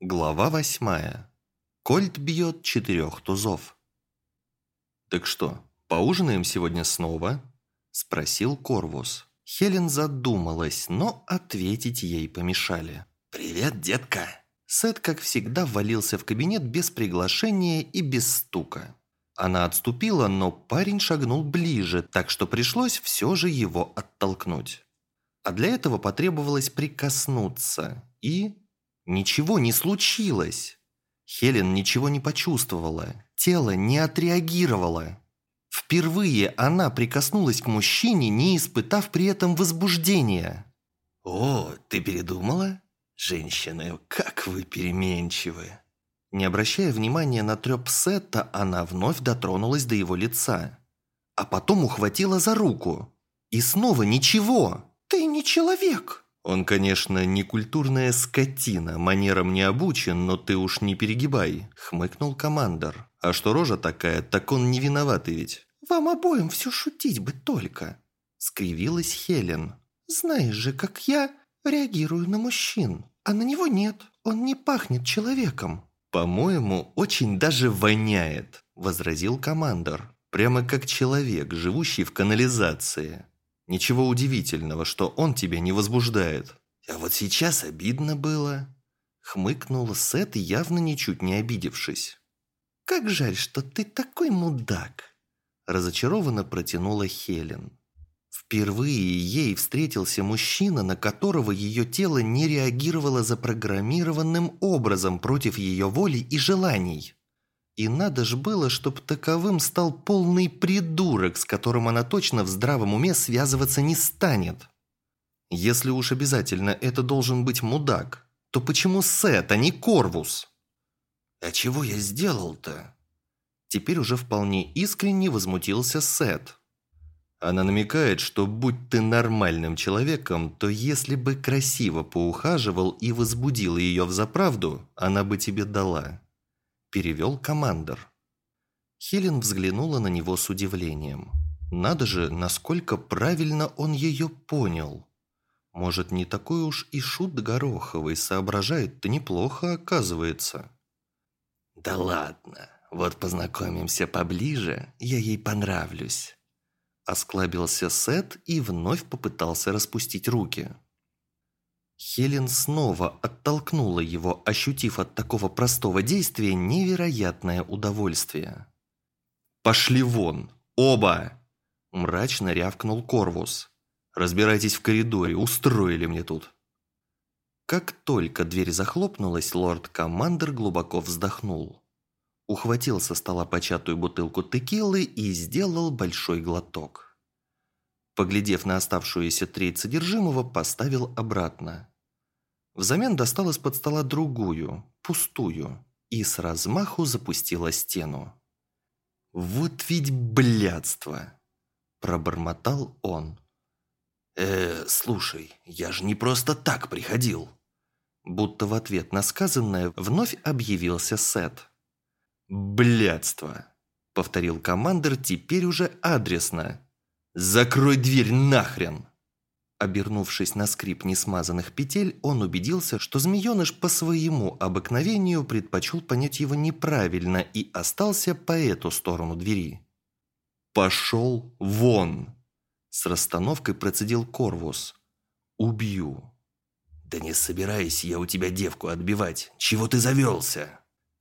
Глава восьмая. Кольт бьет четырех тузов. «Так что, поужинаем сегодня снова?» – спросил Корвус. Хелен задумалась, но ответить ей помешали. «Привет, детка!» Сет, как всегда, ввалился в кабинет без приглашения и без стука. Она отступила, но парень шагнул ближе, так что пришлось все же его оттолкнуть. А для этого потребовалось прикоснуться и Ничего не случилось. Хелен ничего не почувствовала. Тело не отреагировало. Впервые она прикоснулась к мужчине, не испытав при этом возбуждения. «О, ты передумала? Женщины, как вы переменчивы!» Не обращая внимания на трёп Сетта, она вновь дотронулась до его лица. А потом ухватила за руку. И снова ничего. «Ты не человек!» Он, конечно, не культурная скотина, манерам не обучен, но ты уж не перегибай», – хмыкнул командор. «А что рожа такая, так он не виноватый ведь». «Вам обоим все шутить бы только», – скривилась Хелен. «Знаешь же, как я реагирую на мужчин, а на него нет, он не пахнет человеком». «По-моему, очень даже воняет», – возразил командор. «Прямо как человек, живущий в канализации». Ничего удивительного, что он тебя не возбуждает. А вот сейчас обидно было. Хмыкнул Сет, явно ничуть не обидевшись. «Как жаль, что ты такой мудак!» Разочарованно протянула Хелен. Впервые ей встретился мужчина, на которого ее тело не реагировало запрограммированным образом против ее воли и желаний. И надо ж было, чтоб таковым стал полный придурок, с которым она точно в здравом уме связываться не станет. Если уж обязательно это должен быть мудак, то почему Сет, а не Корвус? А чего я сделал-то? Теперь уже вполне искренне возмутился Сет. Она намекает, что будь ты нормальным человеком, то если бы красиво поухаживал и возбудил ее в заправду, она бы тебе дала перевел командор. Хелен взглянула на него с удивлением. Надо же, насколько правильно он ее понял. Может, не такой уж и шут Гороховый, соображает-то неплохо, оказывается. «Да ладно, вот познакомимся поближе, я ей понравлюсь». Осклабился Сет и вновь попытался распустить руки. Хелен снова оттолкнула его, ощутив от такого простого действия невероятное удовольствие. «Пошли вон! Оба!» – мрачно рявкнул Корвус. «Разбирайтесь в коридоре, устроили мне тут!» Как только дверь захлопнулась, лорд-командер глубоко вздохнул. Ухватил со стола початую бутылку текилы и сделал большой глоток. Поглядев на оставшуюся треть содержимого, поставил обратно. Взамен достал из-под стола другую, пустую, и с размаху запустила стену. «Вот ведь блядство!» – пробормотал он. «Э, слушай, я же не просто так приходил!» Будто в ответ на сказанное вновь объявился Сет. «Блядство!» – повторил командир теперь уже адресно, «Закрой дверь нахрен!» Обернувшись на скрип несмазанных петель, он убедился, что змееныш по своему обыкновению предпочел понять его неправильно и остался по эту сторону двери. «Пошел вон!» С расстановкой процедил Корвус. «Убью!» «Да не собираюсь я у тебя девку отбивать! Чего ты завелся?»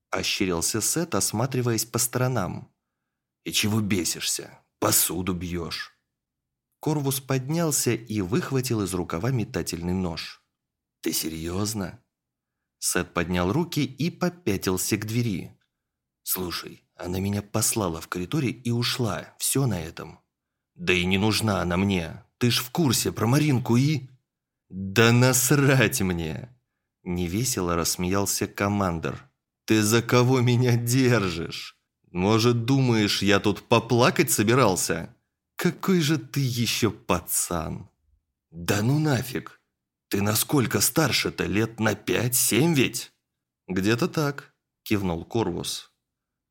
Ощерился Сет, осматриваясь по сторонам. «И чего бесишься? Посуду бьешь!» Корвус поднялся и выхватил из рукава метательный нож. «Ты серьезно?» Сет поднял руки и попятился к двери. «Слушай, она меня послала в коридоре и ушла. Все на этом». «Да и не нужна она мне. Ты ж в курсе про Маринку и...» «Да насрать мне!» Невесело рассмеялся командор. «Ты за кого меня держишь? Может, думаешь, я тут поплакать собирался?» «Какой же ты еще пацан!» «Да ну нафиг! Ты насколько старше-то? Лет на пять-семь ведь?» «Где-то так», – кивнул Корвус.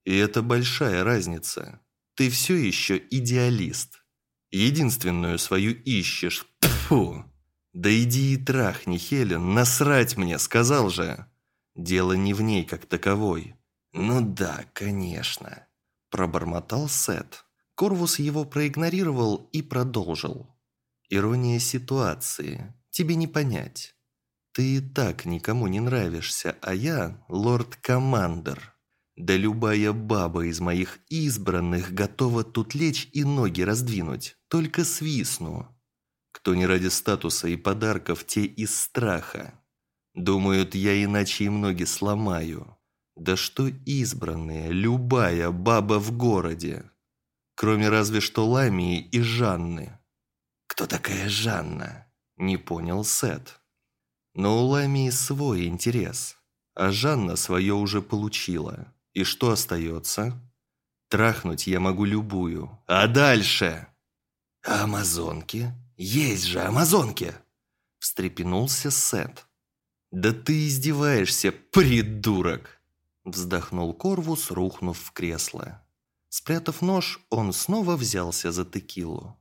«И это большая разница. Ты все еще идеалист. Единственную свою ищешь. Фу! Да иди и трахни, Хелен, насрать мне, сказал же!» Дело не в ней как таковой. Ну да, конечно. Пробормотал Сет. Корвус его проигнорировал и продолжил. Ирония ситуации. Тебе не понять. Ты и так никому не нравишься, а я лорд-командер. Да любая баба из моих избранных готова тут лечь и ноги раздвинуть. Только свистну. Кто не ради статуса и подарков, те из страха. Думают, я иначе им ноги сломаю. Да что избранные, любая баба в городе. Кроме разве что Ламии и Жанны. Кто такая Жанна? Не понял Сет. Но у Ламии свой интерес, а Жанна свое уже получила. И что остается? Трахнуть я могу любую. А дальше? Амазонки? Есть же амазонки! Встрепенулся Сет. «Да ты издеваешься, придурок!» Вздохнул Корвус, рухнув в кресло. Спрятав нож, он снова взялся за текилу.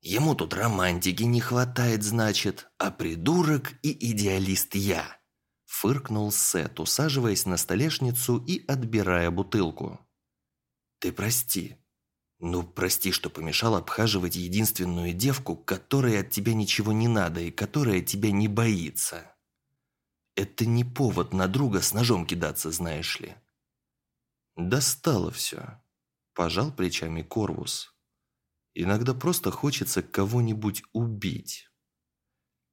Ему тут романтики не хватает, значит, а придурок и идеалист я. Фыркнул Сет, усаживаясь на столешницу и отбирая бутылку. Ты прости. Ну, прости, что помешал обхаживать единственную девку, которой от тебя ничего не надо и которая тебя не боится. Это не повод на друга с ножом кидаться, знаешь ли. Достало все. Пожал плечами Корвус. Иногда просто хочется кого-нибудь убить.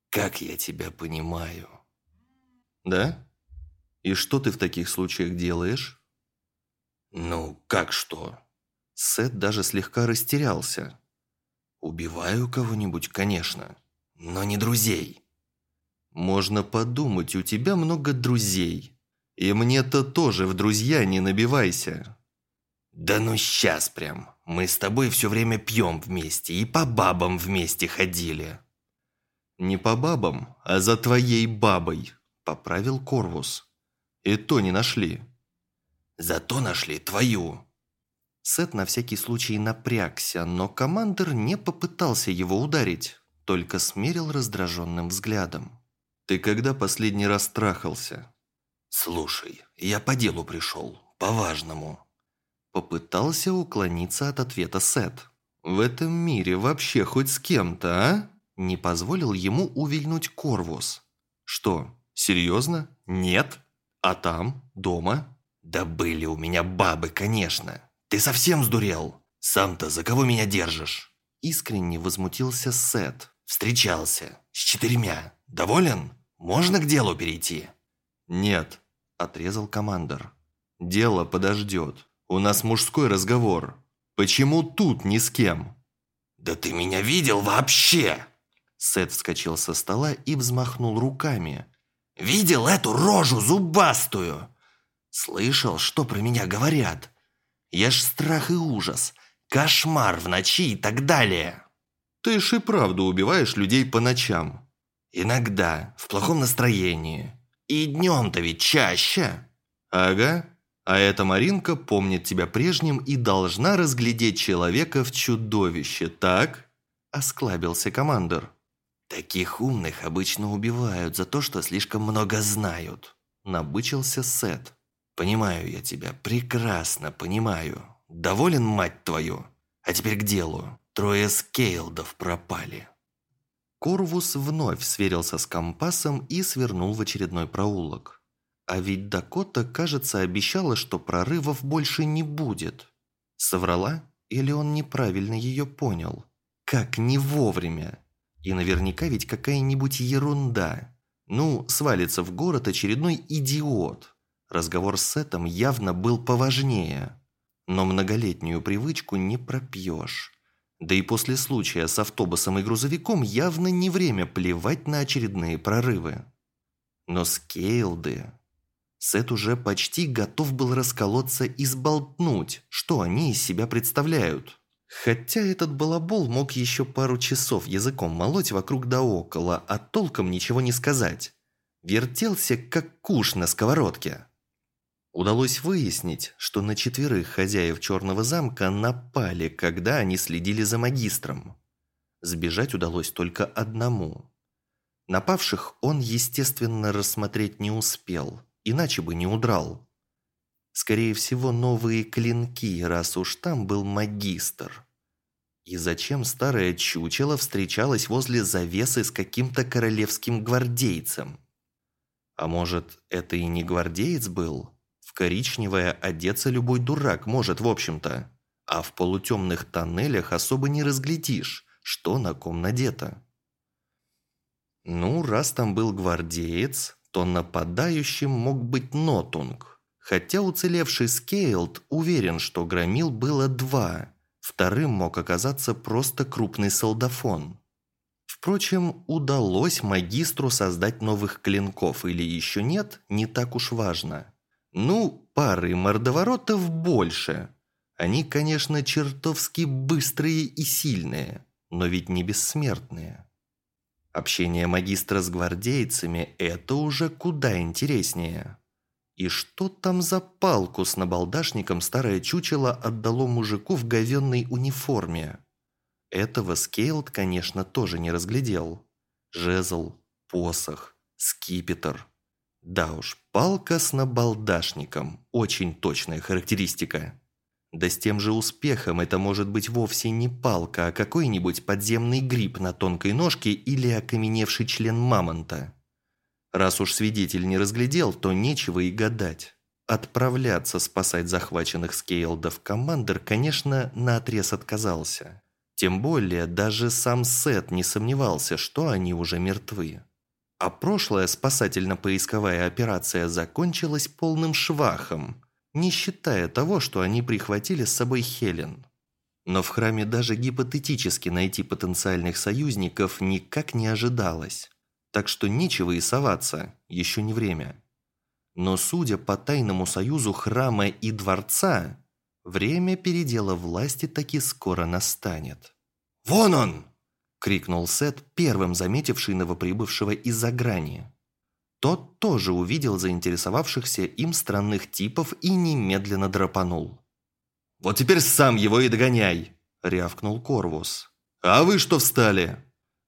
Как я тебя понимаю. Да? И что ты в таких случаях делаешь? Ну, как что? Сет даже слегка растерялся. Убиваю кого-нибудь, конечно, но не друзей. Можно подумать, у тебя много друзей. И мне-то тоже в друзья не набивайся. Да ну сейчас прям. Мы с тобой все время пьем вместе и по бабам вместе ходили». «Не по бабам, а за твоей бабой», – поправил Корвус. «И то не нашли». «Зато нашли твою». Сет на всякий случай напрягся, но командир не попытался его ударить, только смерил раздраженным взглядом. «Ты когда последний раз трахался?» «Слушай, я по делу пришел, по-важному». Попытался уклониться от ответа Сет. «В этом мире вообще хоть с кем-то, а?» Не позволил ему увильнуть Корвус. «Что, серьезно? Нет? А там? Дома?» «Да были у меня бабы, конечно. Ты совсем сдурел? Сам-то за кого меня держишь?» Искренне возмутился Сет. «Встречался. С четырьмя. Доволен? Можно к делу перейти?» «Нет», – отрезал командор. «Дело подождет. У нас мужской разговор. Почему тут ни с кем?» «Да ты меня видел вообще?» Сет вскочил со стола и взмахнул руками. «Видел эту рожу зубастую? Слышал, что про меня говорят? Я ж страх и ужас, кошмар в ночи и так далее». «Ты ж и правду убиваешь людей по ночам». «Иногда, в плохом настроении. И днем-то ведь чаще». «Ага, а эта Маринка помнит тебя прежним и должна разглядеть человека в чудовище, так?» Осклабился командор. «Таких умных обычно убивают за то, что слишком много знают», набычился Сет. «Понимаю я тебя, прекрасно понимаю. Доволен, мать твою? А теперь к делу. Трое скейлдов пропали». Корвус вновь сверился с компасом и свернул в очередной проулок. А ведь Дакота, кажется, обещала, что прорывов больше не будет. Соврала? Или он неправильно ее понял? Как не вовремя? И наверняка ведь какая-нибудь ерунда. Ну, свалится в город очередной идиот. Разговор с Сетом явно был поважнее. Но многолетнюю привычку не пропьешь. Да и после случая с автобусом и грузовиком явно не время плевать на очередные прорывы. Но скейлды Сет уже почти готов был расколоться и сболтнуть, что они из себя представляют. Хотя этот балабол мог еще пару часов языком молоть вокруг да около, а толком ничего не сказать. Вертелся, как куш на сковородке. Удалось выяснить, что на четверых хозяев Черного замка напали, когда они следили за магистром. Сбежать удалось только одному. Напавших он, естественно, рассмотреть не успел – иначе бы не удрал. Скорее всего, новые клинки, раз уж там был магистр. И зачем старое чучело встречалось возле завесы с каким-то королевским гвардейцем? А может, это и не гвардеец был? В коричневое одеться любой дурак может, в общем-то. А в полутемных тоннелях особо не разглядишь, что на ком надето. Ну, раз там был гвардеец, то нападающим мог быть Нотунг. Хотя уцелевший Скейлд уверен, что громил было два. Вторым мог оказаться просто крупный солдафон. Впрочем, удалось магистру создать новых клинков или еще нет, не так уж важно. Ну, пары мордоворотов больше. Они, конечно, чертовски быстрые и сильные, но ведь не бессмертные. Общение магистра с гвардейцами – это уже куда интереснее. И что там за палку с набалдашником старое чучело отдало мужику в говенной униформе? Этого Скейлд, конечно, тоже не разглядел. Жезл, посох, скипетр – да уж, палка с набалдашником. Очень точная характеристика. Да с тем же успехом это может быть вовсе не палка, а какой-нибудь подземный гриб на тонкой ножке или окаменевший член мамонта. Раз уж свидетель не разглядел, то нечего и гадать. Отправляться спасать захваченных скейлдов командир, конечно, наотрез отказался. Тем более, даже сам Сет не сомневался, что они уже мертвы. А прошлая спасательно-поисковая операция закончилась полным швахом, не считая того, что они прихватили с собой Хелен. Но в храме даже гипотетически найти потенциальных союзников никак не ожидалось. Так что нечего и соваться, еще не время. Но судя по тайному союзу храма и дворца, время передела власти таки скоро настанет. «Вон он!» крикнул Сет, первым заметивший новоприбывшего из-за грани. Тот тоже увидел заинтересовавшихся им странных типов и немедленно драпанул. «Вот теперь сам его и догоняй!» – рявкнул Корвус. «А вы что встали?»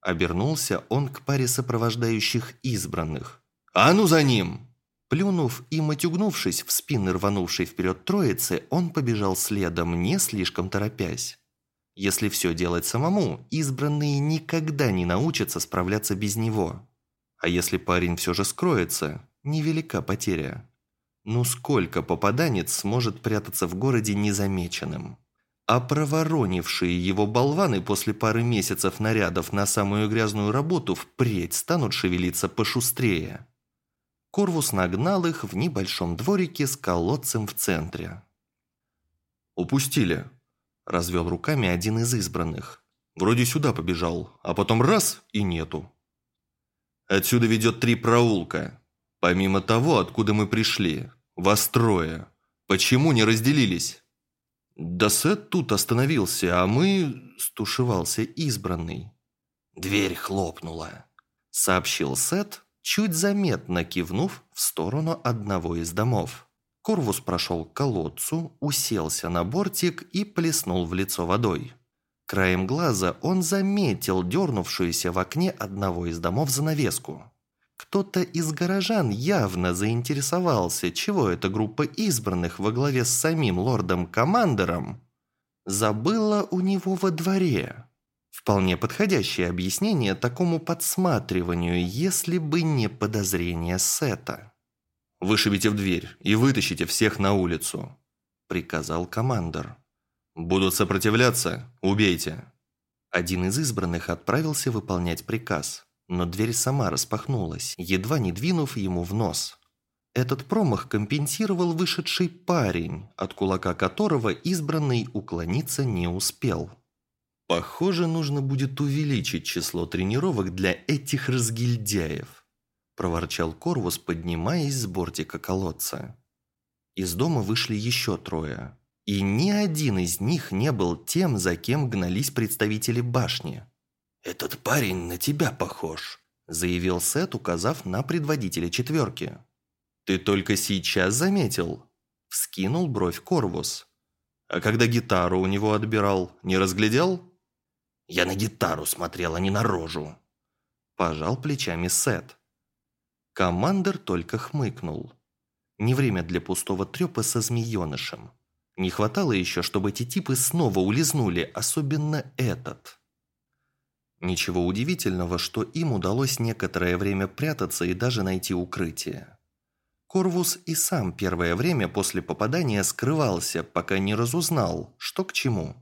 Обернулся он к паре сопровождающих избранных. «А ну за ним!» Плюнув и матюгнувшись в спины рванувшей вперед троицы, он побежал следом, не слишком торопясь. Если все делать самому, избранные никогда не научатся справляться без него. А если парень все же скроется, невелика потеря. Ну сколько попаданец сможет прятаться в городе незамеченным? А проворонившие его болваны после пары месяцев нарядов на самую грязную работу впредь станут шевелиться пошустрее. Корвус нагнал их в небольшом дворике с колодцем в центре. «Упустили», Развел руками один из избранных. Вроде сюда побежал, а потом раз и нету. Отсюда ведет три проулка. Помимо того, откуда мы пришли. Вас трое. Почему не разделились? Да Сет тут остановился, а мы... Стушевался избранный. Дверь хлопнула. Сообщил Сет, чуть заметно кивнув в сторону одного из домов. Корвус прошел к колодцу, уселся на бортик и плеснул в лицо водой. Краем глаза он заметил дернувшуюся в окне одного из домов занавеску. Кто-то из горожан явно заинтересовался, чего эта группа избранных во главе с самим лордом-командером забыла у него во дворе. Вполне подходящее объяснение такому подсматриванию, если бы не подозрение Сета. «Вышибите в дверь и вытащите всех на улицу», – приказал командор. «Будут сопротивляться? Убейте». Один из избранных отправился выполнять приказ, но дверь сама распахнулась, едва не двинув ему в нос. Этот промах компенсировал вышедший парень, от кулака которого избранный уклониться не успел. Похоже, нужно будет увеличить число тренировок для этих разгильдяев проворчал Корвус, поднимаясь с бортика колодца. Из дома вышли еще трое. И ни один из них не был тем, за кем гнались представители башни. «Этот парень на тебя похож», – заявил Сет, указав на предводителя четверки. «Ты только сейчас заметил?» – вскинул бровь Корвус. «А когда гитару у него отбирал, не разглядел?» «Я на гитару смотрел, а не на рожу», – пожал плечами Сет. Командер только хмыкнул. Не время для пустого трёпа со змеёнышем. Не хватало еще, чтобы эти типы снова улизнули, особенно этот. Ничего удивительного, что им удалось некоторое время прятаться и даже найти укрытие. Корвус и сам первое время после попадания скрывался, пока не разузнал, что к чему.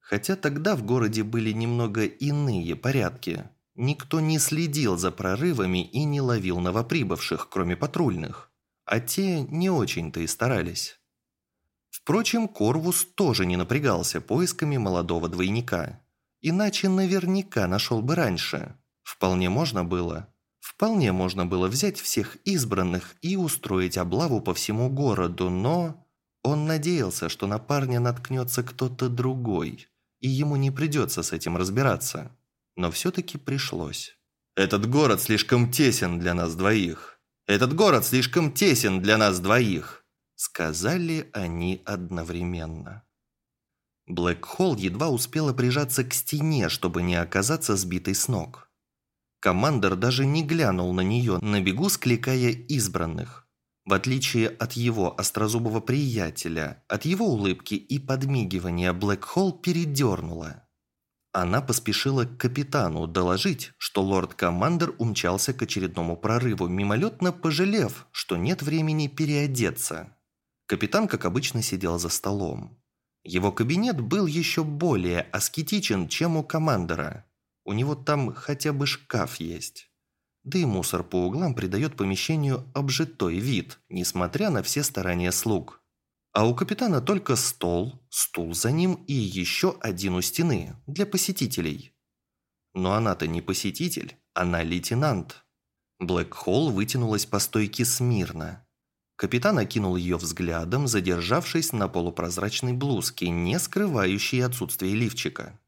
Хотя тогда в городе были немного иные порядки. Никто не следил за прорывами и не ловил новоприбывших, кроме патрульных. А те не очень-то и старались. Впрочем, Корвус тоже не напрягался поисками молодого двойника. Иначе наверняка нашел бы раньше. Вполне можно было. Вполне можно было взять всех избранных и устроить облаву по всему городу, но... Он надеялся, что на парня наткнется кто-то другой, и ему не придется с этим разбираться. Но все-таки пришлось. «Этот город слишком тесен для нас двоих. Этот город слишком тесен для нас двоих», сказали они одновременно. Блэк Холл едва успела прижаться к стене, чтобы не оказаться сбитой с ног. Командор даже не глянул на нее, на бегу скликая избранных. В отличие от его острозубого приятеля, от его улыбки и подмигивания Блэк Холл передернула. Она поспешила к капитану доложить, что лорд-командер умчался к очередному прорыву, мимолетно пожалев, что нет времени переодеться. Капитан, как обычно, сидел за столом. Его кабинет был еще более аскетичен, чем у командора. У него там хотя бы шкаф есть. Да и мусор по углам придает помещению обжитой вид, несмотря на все старания слуг. А у капитана только стол, стул за ним и еще один у стены для посетителей. Но она-то не посетитель, она лейтенант. Блэк Холл вытянулась по стойке смирно. Капитан окинул ее взглядом, задержавшись на полупрозрачной блузке, не скрывающей отсутствие лифчика.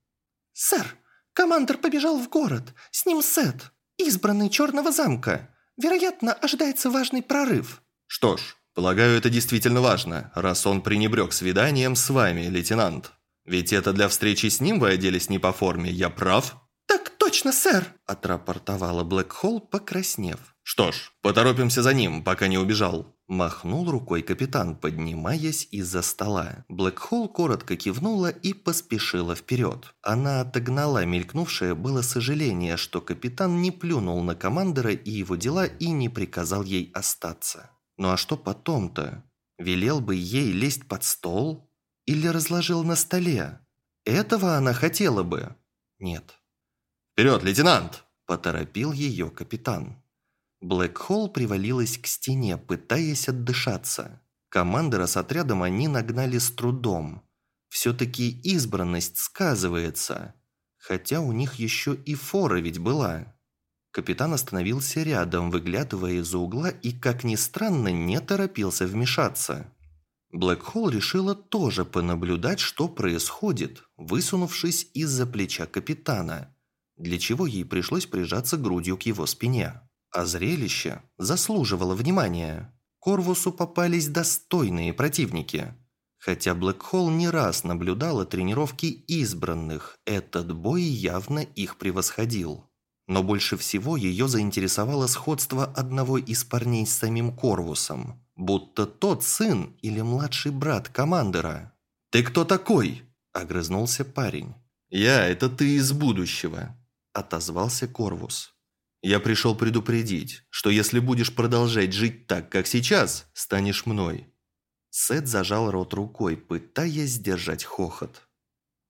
«Сэр, Командор побежал в город. С ним Сет, избранный Черного замка. Вероятно, ожидается важный прорыв». «Что ж, полагаю, это действительно важно, раз он пренебрег свиданием с вами, лейтенант. Ведь это для встречи с ним вы оделись не по форме, я прав?» «Так точно, сэр!» – отрапортовала Блэк Холл, покраснев. «Что ж, поторопимся за ним, пока не убежал». Махнул рукой капитан, поднимаясь из-за стола. Блэкхолл коротко кивнула и поспешила вперед. Она отогнала мелькнувшее было сожаление, что капитан не плюнул на командора и его дела и не приказал ей остаться. Ну а что потом-то? Велел бы ей лезть под стол? Или разложил на столе? Этого она хотела бы. Нет. «Вперед, лейтенант!» – поторопил ее капитан. Блэкхолл привалилась к стене, пытаясь отдышаться. Командора с отрядом они нагнали с трудом. Все-таки избранность сказывается. Хотя у них еще и фора ведь была. Капитан остановился рядом, выглядывая из-за угла и, как ни странно, не торопился вмешаться. Блэкхолл решила тоже понаблюдать, что происходит, высунувшись из-за плеча капитана, для чего ей пришлось прижаться грудью к его спине. А зрелище заслуживало внимания. Корвусу попались достойные противники. Хотя Блэкхолл не раз наблюдала тренировки избранных, этот бой явно их превосходил. Но больше всего ее заинтересовало сходство одного из парней с самим Корвусом, будто тот сын или младший брат командора. «Ты кто такой?» – огрызнулся парень. «Я – это ты из будущего», – отозвался Корвус. Я пришел предупредить, что если будешь продолжать жить так, как сейчас, станешь мной». Сет зажал рот рукой, пытаясь сдержать хохот.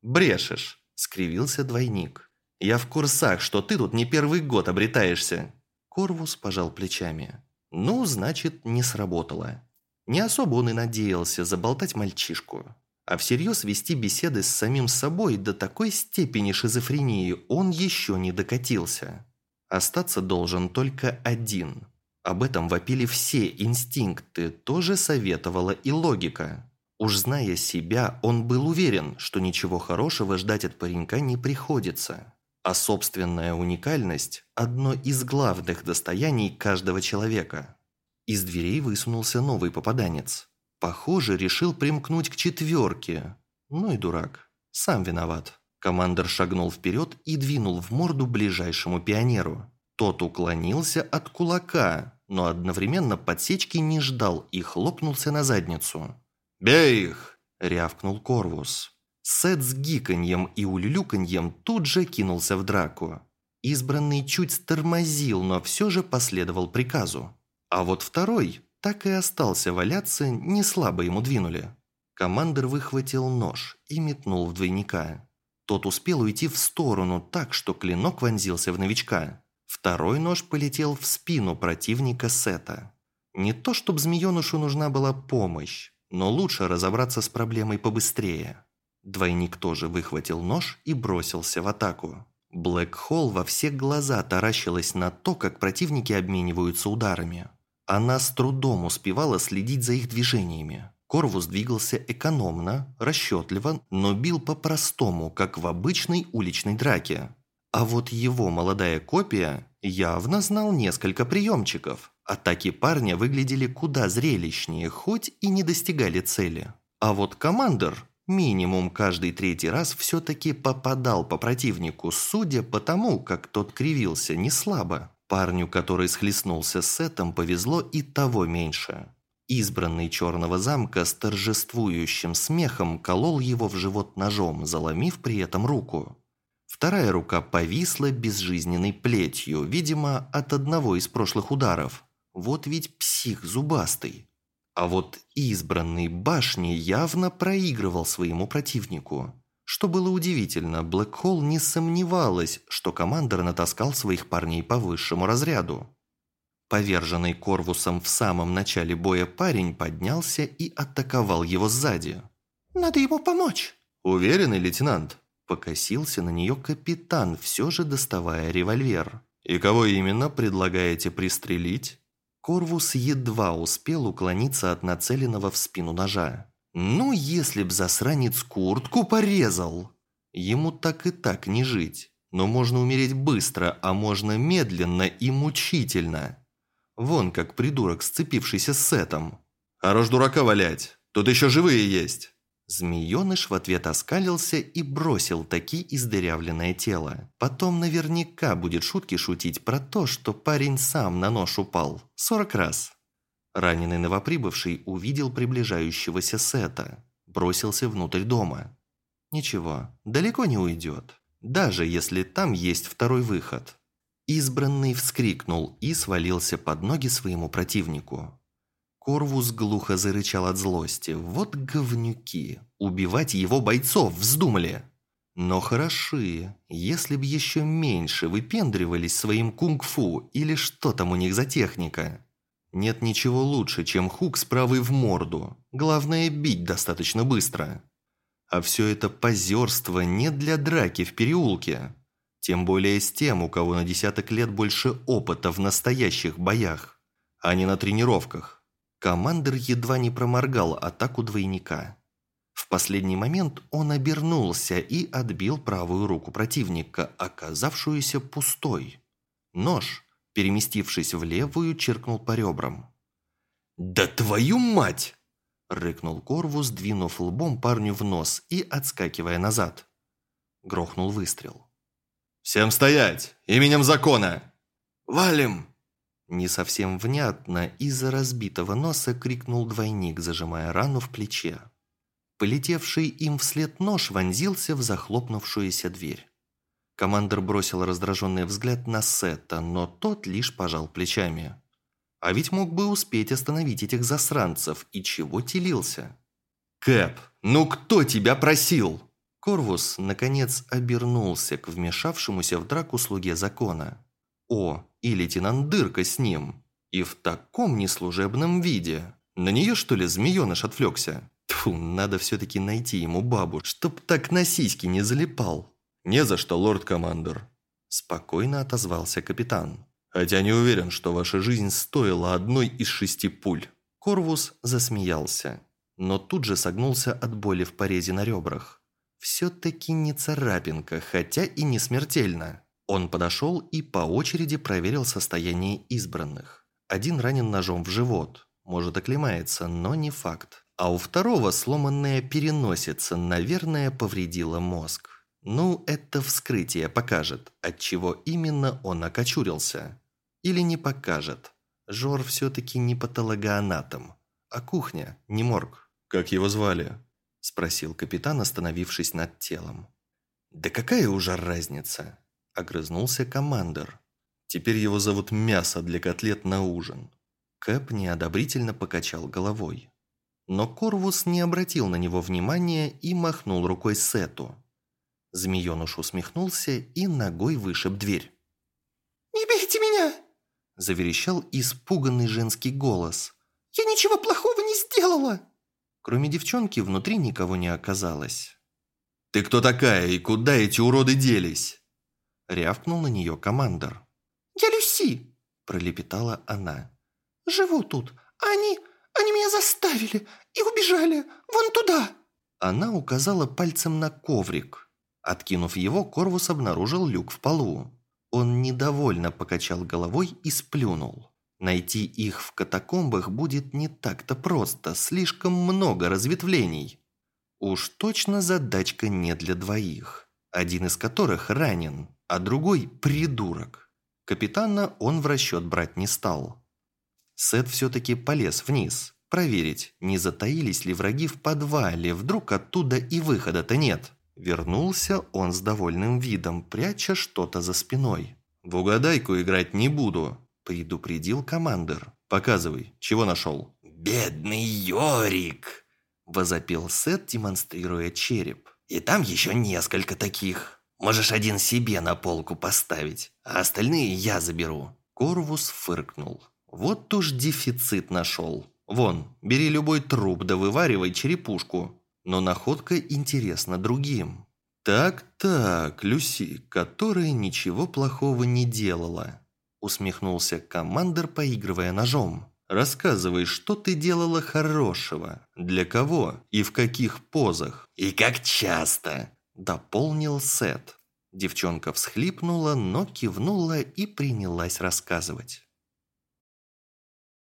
«Брешешь», – скривился двойник. «Я в курсах, что ты тут не первый год обретаешься». Корвус пожал плечами. «Ну, значит, не сработало». Не особо он и надеялся заболтать мальчишку. А всерьез вести беседы с самим собой до такой степени шизофрении он еще не докатился. Остаться должен только один. Об этом вопили все инстинкты, тоже советовала и логика. Уж зная себя, он был уверен, что ничего хорошего ждать от паренька не приходится. А собственная уникальность – одно из главных достояний каждого человека. Из дверей высунулся новый попаданец. Похоже, решил примкнуть к четверке. Ну и дурак. Сам виноват. Командор шагнул вперед и двинул в морду ближайшему пионеру. Тот уклонился от кулака, но одновременно подсечки не ждал и хлопнулся на задницу. «Бей их!» – рявкнул Корвус. Сет с гиканьем и улюлюканьем тут же кинулся в драку. Избранный чуть стормозил, но все же последовал приказу. А вот второй так и остался валяться, не слабо ему двинули. Командир выхватил нож и метнул в двойника. Тот успел уйти в сторону так, что клинок вонзился в новичка. Второй нож полетел в спину противника Сета. Не то, чтобы змеенышу нужна была помощь, но лучше разобраться с проблемой побыстрее. Двойник тоже выхватил нож и бросился в атаку. Блэк Холл во все глаза таращилась на то, как противники обмениваются ударами. Она с трудом успевала следить за их движениями. Корвус двигался экономно, расчетливо, но бил по-простому, как в обычной уличной драке. А вот его молодая копия явно знал несколько приемчиков. Атаки парня выглядели куда зрелищнее, хоть и не достигали цели. А вот командор минимум каждый третий раз все-таки попадал по противнику, судя по тому, как тот кривился не слабо. Парню, который схлестнулся с Сетом, повезло и того меньше. Избранный Черного замка с торжествующим смехом колол его в живот ножом, заломив при этом руку. Вторая рука повисла безжизненной плетью, видимо, от одного из прошлых ударов. Вот ведь псих зубастый. А вот избранный башни явно проигрывал своему противнику. Что было удивительно, Блэкхолл не сомневалась, что командор натаскал своих парней по высшему разряду. Поверженный Корвусом в самом начале боя парень поднялся и атаковал его сзади. «Надо ему помочь!» «Уверенный, лейтенант?» Покосился на нее капитан, все же доставая револьвер. «И кого именно предлагаете пристрелить?» Корвус едва успел уклониться от нацеленного в спину ножа. Ну, если б засранец куртку порезал. Ему так и так не жить. Но можно умереть быстро, а можно медленно и мучительно. Вон как придурок, сцепившийся с Сетом. «Хорош дурака валять, тут еще живые есть!» Змееныш в ответ оскалился и бросил таки издырявленное тело. Потом наверняка будет шутки шутить про то, что парень сам на нож упал. Сорок раз. Раненый новоприбывший увидел приближающегося Сета. Бросился внутрь дома. Ничего, далеко не уйдет. Даже если там есть второй выход. Избранный вскрикнул и свалился под ноги своему противнику. Корвус глухо зарычал от злости. Вот говнюки. Убивать его бойцов вздумали. Но хороши, если б еще меньше выпендривались своим кунг-фу или что там у них за техника. Нет ничего лучше, чем хук с правой в морду. Главное, бить достаточно быстро. А все это позерство не для драки в переулке. Тем более с тем, у кого на десяток лет больше опыта в настоящих боях, а не на тренировках. Командир едва не проморгал атаку двойника. В последний момент он обернулся и отбил правую руку противника, оказавшуюся пустой. Нож, переместившись в левую, черкнул по ребрам. «Да твою мать!» – рыкнул Корву, сдвинув лбом парню в нос и отскакивая назад. Грохнул выстрел. «Всем стоять! Именем закона!» «Валим!» Не совсем внятно из-за разбитого носа крикнул двойник, зажимая рану в плече. Полетевший им вслед нож вонзился в захлопнувшуюся дверь. Командор бросил раздраженный взгляд на Сета, но тот лишь пожал плечами. А ведь мог бы успеть остановить этих засранцев, и чего телился? «Кэп, ну кто тебя просил?» Корвус, наконец, обернулся к вмешавшемуся в драку слуге закона. О, и лейтенант Дырка с ним. И в таком неслужебном виде. На нее, что ли, змееныш отвлекся? Тьфу, надо все-таки найти ему бабу, чтоб так на сиськи не залипал. «Не за что, лорд-командор», – спокойно отозвался капитан. «Хотя не уверен, что ваша жизнь стоила одной из шести пуль». Корвус засмеялся, но тут же согнулся от боли в порезе на ребрах. Все-таки не царапинка, хотя и не смертельно. Он подошел и по очереди проверил состояние избранных. Один ранен ножом в живот, может оклемается, но не факт. А у второго сломанная переносица, наверное, повредила мозг. Ну, это вскрытие покажет, от чего именно он окочурился. Или не покажет. Жор все-таки не патологоанатом, а кухня, не морг. «Как его звали?» – спросил капитан, остановившись над телом. «Да какая уже разница?» – огрызнулся командир. «Теперь его зовут Мясо для котлет на ужин». Кэп неодобрительно покачал головой. Но Корвус не обратил на него внимания и махнул рукой Сету. Змееныш усмехнулся и ногой вышиб дверь. «Не бейте меня!» – заверещал испуганный женский голос. «Я ничего плохого не сделала!» Кроме девчонки внутри никого не оказалось. «Ты кто такая и куда эти уроды делись?» Рявкнул на нее командор. «Я Люси!» – пролепетала она. «Живу тут, а они... они меня заставили и убежали вон туда!» Она указала пальцем на коврик. Откинув его, Корвус обнаружил люк в полу. Он недовольно покачал головой и сплюнул. Найти их в катакомбах будет не так-то просто, слишком много разветвлений. Уж точно задачка не для двоих, один из которых ранен, а другой – придурок. Капитана он в расчет брать не стал. Сет все-таки полез вниз, проверить, не затаились ли враги в подвале, вдруг оттуда и выхода-то нет. Вернулся он с довольным видом, пряча что-то за спиной. «В угадайку играть не буду», – предупредил командир. «Показывай, чего нашел?» «Бедный Йорик!» – возопил Сет, демонстрируя череп. «И там еще несколько таких. Можешь один себе на полку поставить, а остальные я заберу». Корвус фыркнул. «Вот уж дефицит нашел. Вон, бери любой труп да вываривай черепушку. Но находка интересна другим. «Так-так, Люси, которая ничего плохого не делала», усмехнулся командир, поигрывая ножом. «Рассказывай, что ты делала хорошего, для кого и в каких позах?» «И как часто?» дополнил Сет. Девчонка всхлипнула, но кивнула и принялась рассказывать.